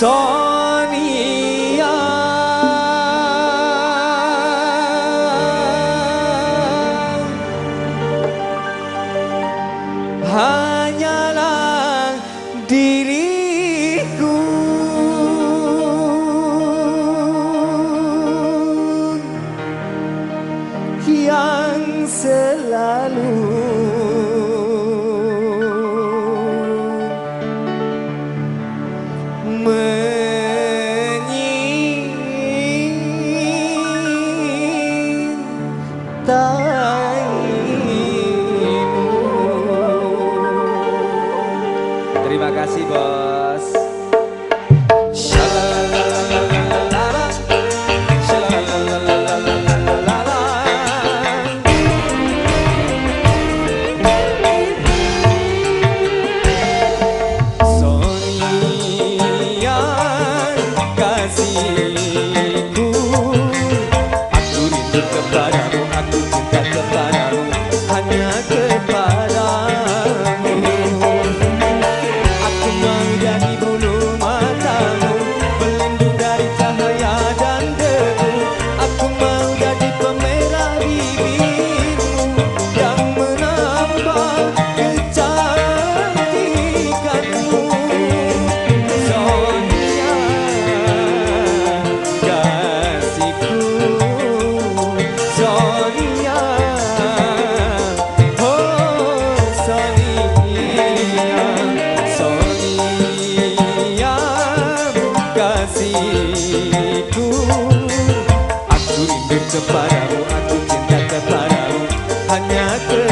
Sonia Hanyalah diriku. Yang selalu hatiku Aku rindu kepadamu, aku cinta kepadamu. Hanya ke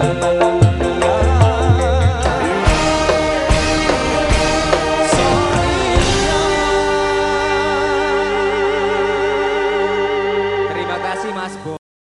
啦啦啦